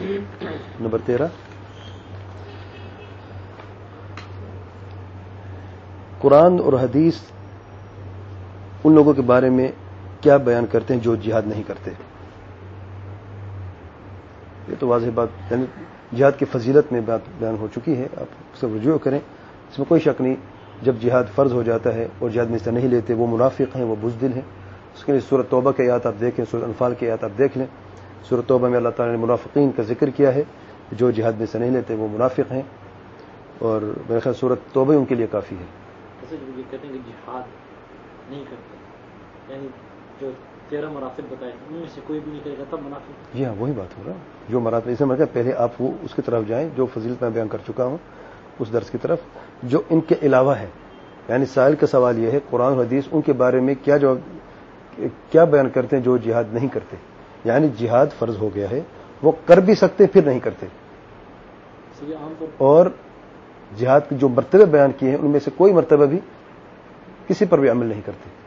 Number تیرہ قرآن اور حدیث ان لوگوں کے بارے میں کیا بیان کرتے ہیں جو جہاد نہیں کرتے؟ یہ تو واضح بات یعنی جہاد کی فضیلت میں بات بیان ہو چکی ہے، آپ سب رجوع کریں۔ اس میں کوئی شک نہیں، جب جہاد فرض ہو جاتا ہے اور جہاد میں حصہ نہیں لیتے، وہ منافق ہیں، وہ بزدل ہیں۔ اس کے لیے صورت توبہ کے یاد آپ دیکھیں صورت انفال کے یاد آپ دیکھ لیں۔ صورت توبہ میں اللہ تعالیٰ نے منافقین کا ذکر کیا ہے جو جہاد میں سے نہیں لیتے وہ منافق ہیں۔ اور میرے خیال صورت توبہ ان کے لیے کافی ہے۔ کہتے ہیں کہ جہاد نہیں کرتے یعنی جو تیرہ مرافق بتائے ان میں سے کوئی بھی نہیں کرے گا تب منافق۔ جی ہاں وہی بات ہو رہا جو مراتب اسے میں پہلے آپ وہ اس کی طرف جائیں جو فضیلت میں بیان کر چکا ہوں اس درس کی طرف۔ جو ان کے علاوہ ہے یعنی سائل کا سوال یہ ہے قرآن حدیث ان کے بارے میں کیا جو کیا بیان کرتے ہیں جو جہاد نہیں کرتے؟ یعنی جہاد فرض ہو گیا ہے وہ کر بھی سکتے پھر نہیں کرتے۔ اور جہاد کے جو مرتبے بیان کیے ہیں ان میں سے کوئی مرتبہ بھی کسی پر بھی عمل نہیں کرتے۔